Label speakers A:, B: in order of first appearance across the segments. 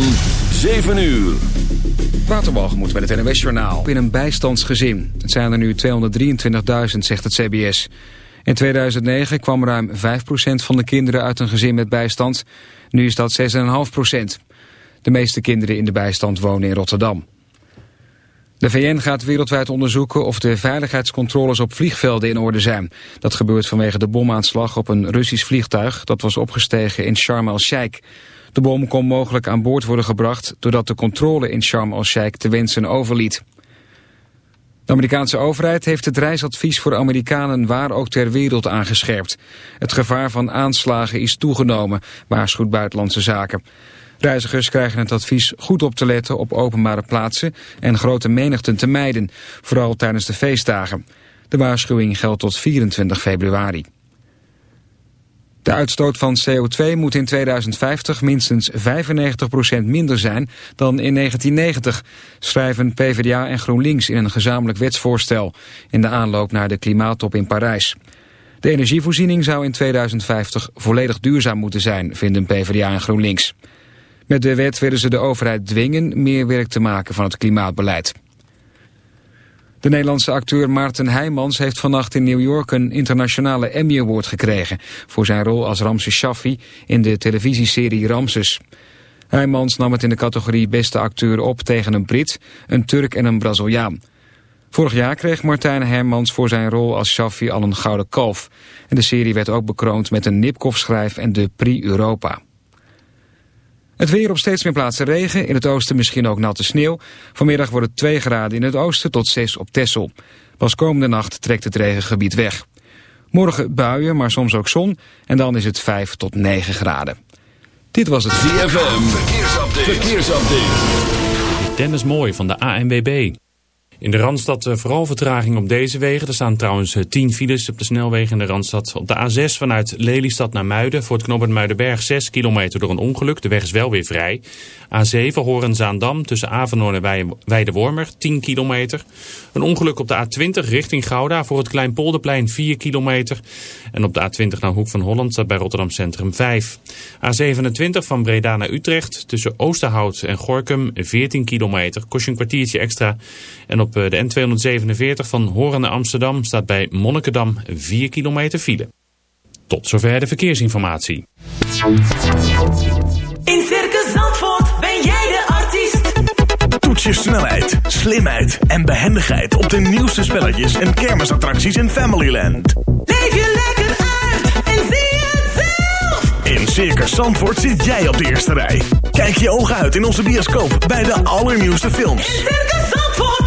A: van 7 uur.
B: Waterbalgemoed met het NWS Journaal. In een bijstandsgezin. Het zijn er nu 223.000, zegt het CBS. In 2009 kwam ruim 5% van de kinderen uit een gezin met bijstand. Nu is dat 6,5%. De meeste kinderen in de bijstand wonen in Rotterdam. De VN gaat wereldwijd onderzoeken of de veiligheidscontroles op vliegvelden in orde zijn. Dat gebeurt vanwege de bomaanslag op een Russisch vliegtuig dat was opgestegen in Sharm el-Sheikh. De bom kon mogelijk aan boord worden gebracht doordat de controle in Sharm el-Sheikh te wensen overliet. De Amerikaanse overheid heeft het reisadvies voor Amerikanen waar ook ter wereld aangescherpt. Het gevaar van aanslagen is toegenomen, waarschuwt Buitenlandse Zaken. Reizigers krijgen het advies goed op te letten op openbare plaatsen en grote menigten te mijden, vooral tijdens de feestdagen. De waarschuwing geldt tot 24 februari. De uitstoot van CO2 moet in 2050 minstens 95% minder zijn dan in 1990, schrijven PvdA en GroenLinks in een gezamenlijk wetsvoorstel in de aanloop naar de klimaattop in Parijs. De energievoorziening zou in 2050 volledig duurzaam moeten zijn, vinden PvdA en GroenLinks. Met de wet willen ze de overheid dwingen meer werk te maken van het klimaatbeleid. De Nederlandse acteur Maarten Heijmans heeft vannacht in New York een internationale Emmy Award gekregen voor zijn rol als Ramses Shaffi in de televisieserie Ramses. Heijmans nam het in de categorie beste acteur op tegen een Brit, een Turk en een Braziliaan. Vorig jaar kreeg Martijn Hermans voor zijn rol als Shaffi al een gouden kalf. En de serie werd ook bekroond met een Nipkoff-schrijf en de Prix Europa. Het weer op steeds meer plaatsen regen, in het oosten misschien ook natte sneeuw. Vanmiddag wordt het 2 graden in het oosten tot 6 op Texel. Pas komende nacht trekt het regengebied weg. Morgen buien, maar soms ook zon. En dan is het 5 tot 9 graden. Dit was het
A: ZFM. Verkeersupdate. Verkeersupdate.
C: Dennis Mooi van de ANWB. In de Randstad eh, vooral vertraging op deze wegen. Er staan trouwens 10 eh, files op de snelwegen in de Randstad. Op de A6 vanuit Lelystad naar Muiden. Voor het knooppunt Muidenberg 6 kilometer door een ongeluk. De weg is wel weer vrij. A7 Horen-Zaandam tussen Avenhoorn en Weidewormer 10 kilometer. Een ongeluk op de A20 richting Gouda voor het Kleinpolderplein 4 kilometer. En op de A20 naar Hoek van Holland staat bij Rotterdam Centrum 5. A27 van Breda naar Utrecht tussen Oosterhout en Gorkum 14 kilometer. Kost je een kwartiertje extra. En op eh, de N247 van Horen naar Amsterdam staat bij Monnikendam 4 kilometer file. Tot zover de verkeersinformatie.
D: In Circus Zandvoort ben jij de artiest.
E: Toets je snelheid, slimheid en behendigheid op de nieuwste spelletjes en kermisattracties in Familyland.
D: Leef je lekker uit en zie het zelf.
E: In Circus Zandvoort zit jij op de eerste rij. Kijk je ogen uit in onze bioscoop bij de allernieuwste films.
D: In Circus Zandvoort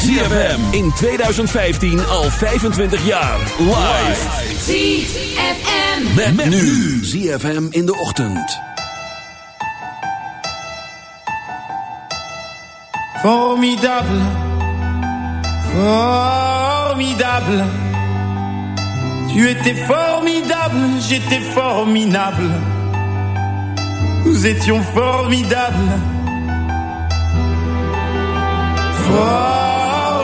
F: ZFM in 2015 al 25 jaar. Live.
D: ZFM.
F: Met, met nu ZFM in de ochtend.
G: Formidable, formidable. Tu étais formidable, j'étais formidable. Nous étions formidables. Formidable.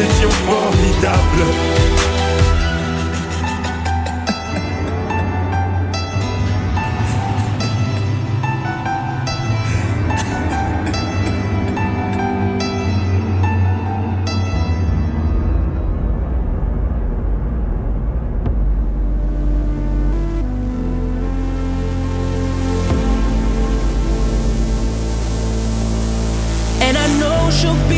G: Étions formidables.
H: And I know she'll be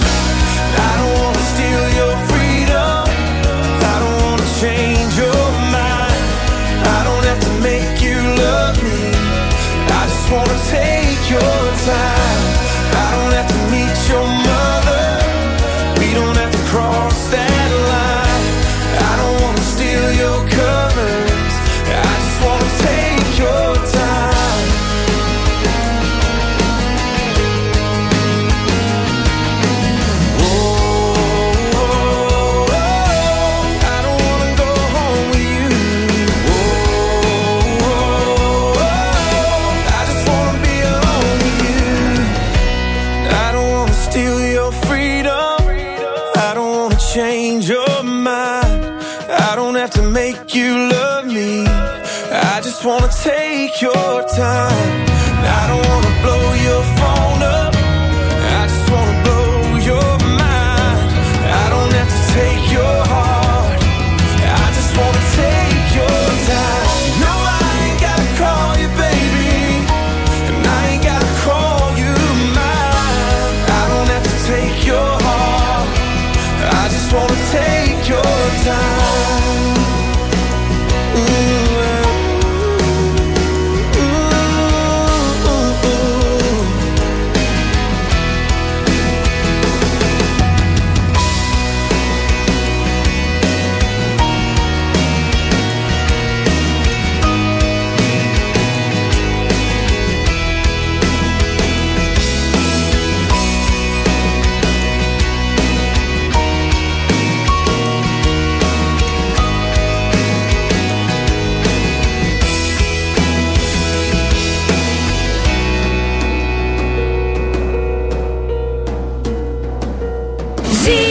I: protect see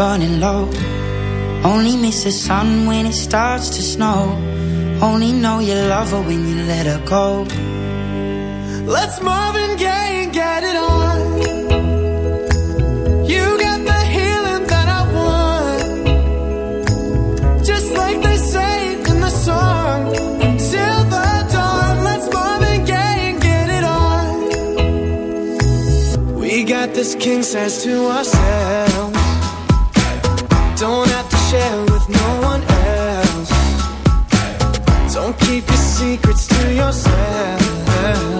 I: burning low. Only miss the sun when it starts to snow. Only know you love her when you let her go.
D: Let's Marvin Gaye and get it on. You got the healing that I want. Just like they say in the song the dawn. Let's Marvin Gaye and get it on. We got this king size to ourselves share with no one else. Don't keep your secrets to yourself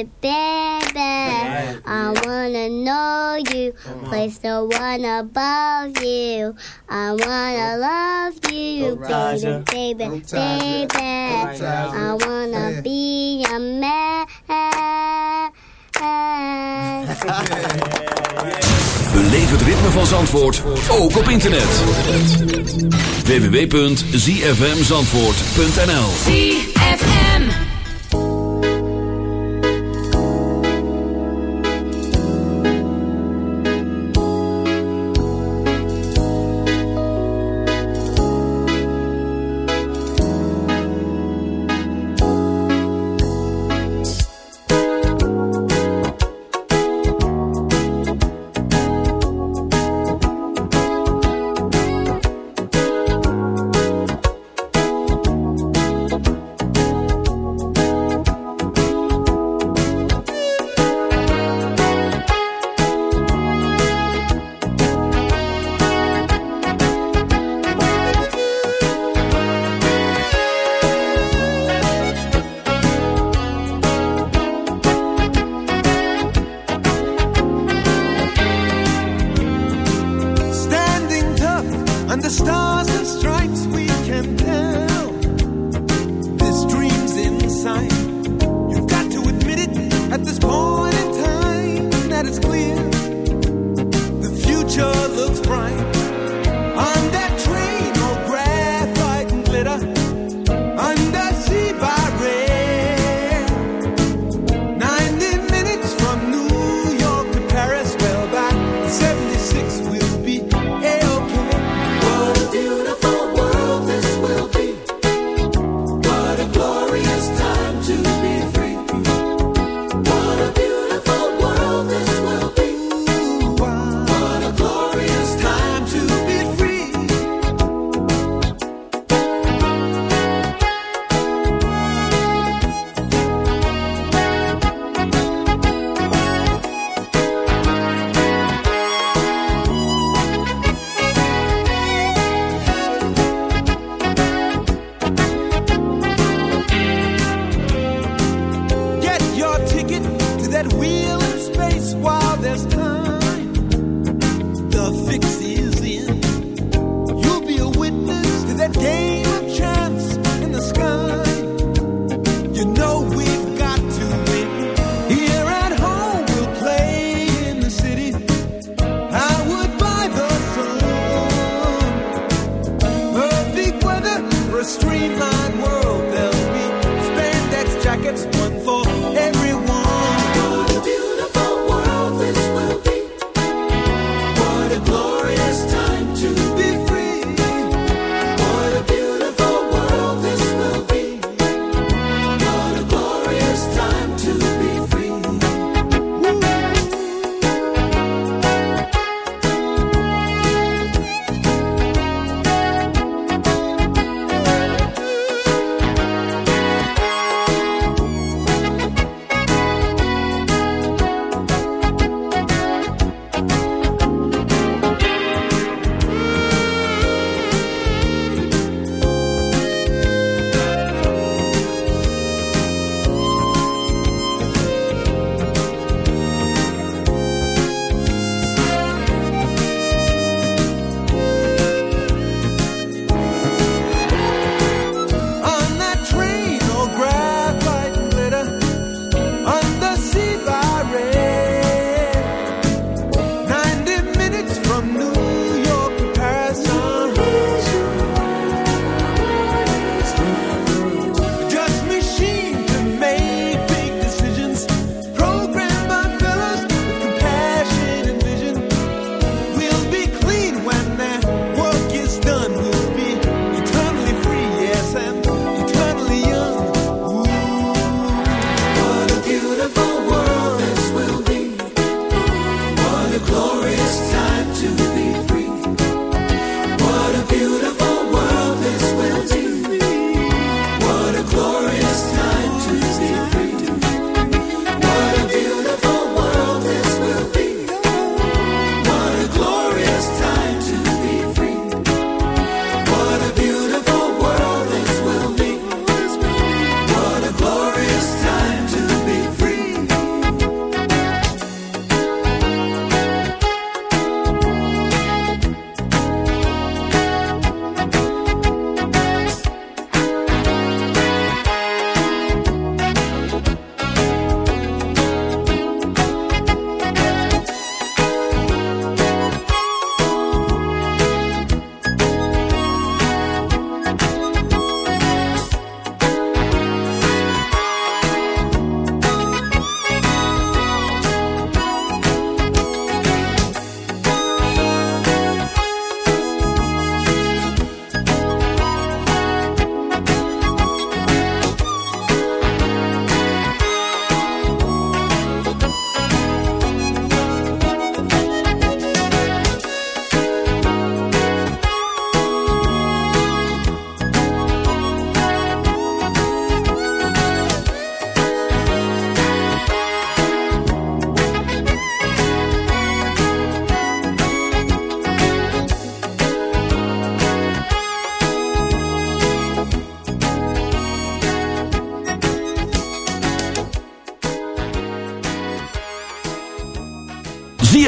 J: it,
K: baby. I wanna know you. Place the one above you. I wanna love you, baby, baby, baby. I wanna be a man.
L: Beleef het ritme van Zandvoort ook op internet. www.zfmzandvoort.nl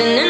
M: dancing in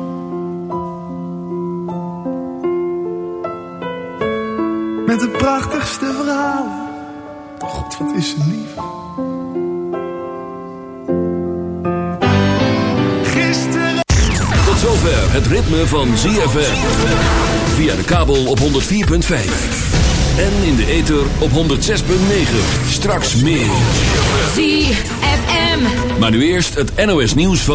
N: Prachtigste verhalen. God, wat is ze lief. Gisteren.
A: Tot zover het ritme van ZFM. Via de kabel op 104.5. En in de ether op 106.9. Straks meer.
M: ZFM.
A: Maar nu eerst het NOS nieuws van...